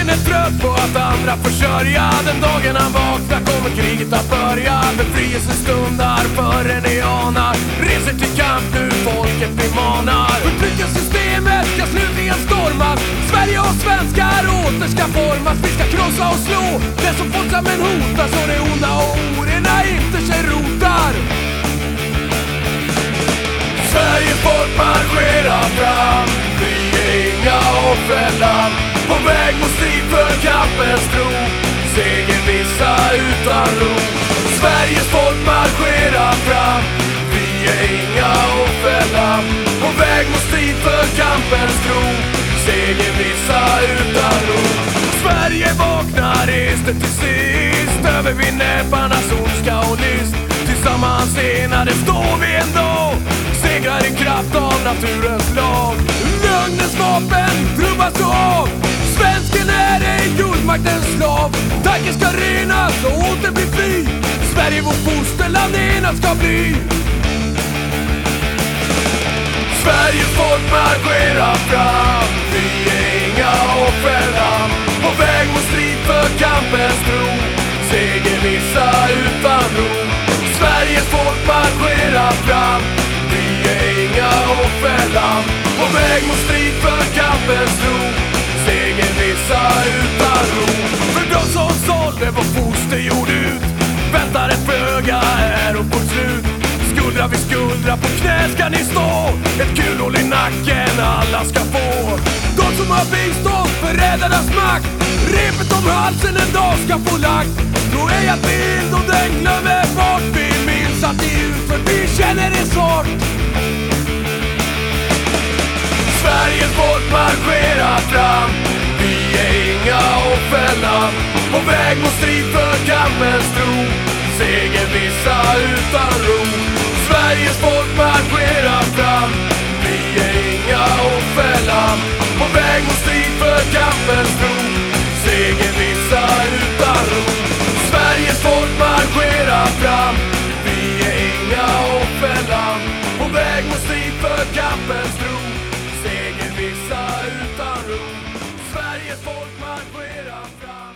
Kungen är trött på att andra försörja Den dagen han vaknar kommer kriget att börja. Befrielsen stundar förrän ni anar Reser till kamp nu, folket vi manar Förtryckarsystemet ska slutligen stormas. Sverige och svenskar åter ska formas. Vi ska krossa och slå. Den som fått men hotas Och det onda och orena i. kampens tro. Segervissa utan ro. Sveriges folk marscherar fram. Vi är inga offerlamm. På väg mot strid för kampens tro. Segervissa utan ro. Sverige vaknar, reste till sist Övervinner näbbarnas ondska och list Tillsammans enade står vi ändå Segrar i kraft av naturens lag. Ej slav. Tanken ska renas och åter bli fri. Sverige vårt fosterland enat ska bli. Sveriges folk marscherar fram. Vi är inga offerlamm På väg mot strid för kampens tro. Segervissa utan ro. Sveriges folk marscherar fram. Vi är inga offerlamm På väg mot strid för kampens tro. Segervissa utan ro för de som sålde vår fosterjord ut. Väntar ett föga här och på slut? Skuldra vid skuldra, på knä ska ni stå. Ett kulhål i nacken alla ska få. De som har bistått förrädarnas makt. Repet om halsen en dag ska få lagt. Då är jag bild och den glömmer bort. Vi minns att det ut för vi känner det svårt. Sveriges folk marscherar fram. Seger segervissa utan ro. Sveriges folk marscherar fram. Vi är inga offerlamm. På väg mot strid för kampens tro. Seger Segervissa utan ro. Sveriges folk marscherar fram. Vi är inga offerlamm. På väg mot strid för kampens tro. Seger Segervissa utan ro. Sveriges folk marscherar fram.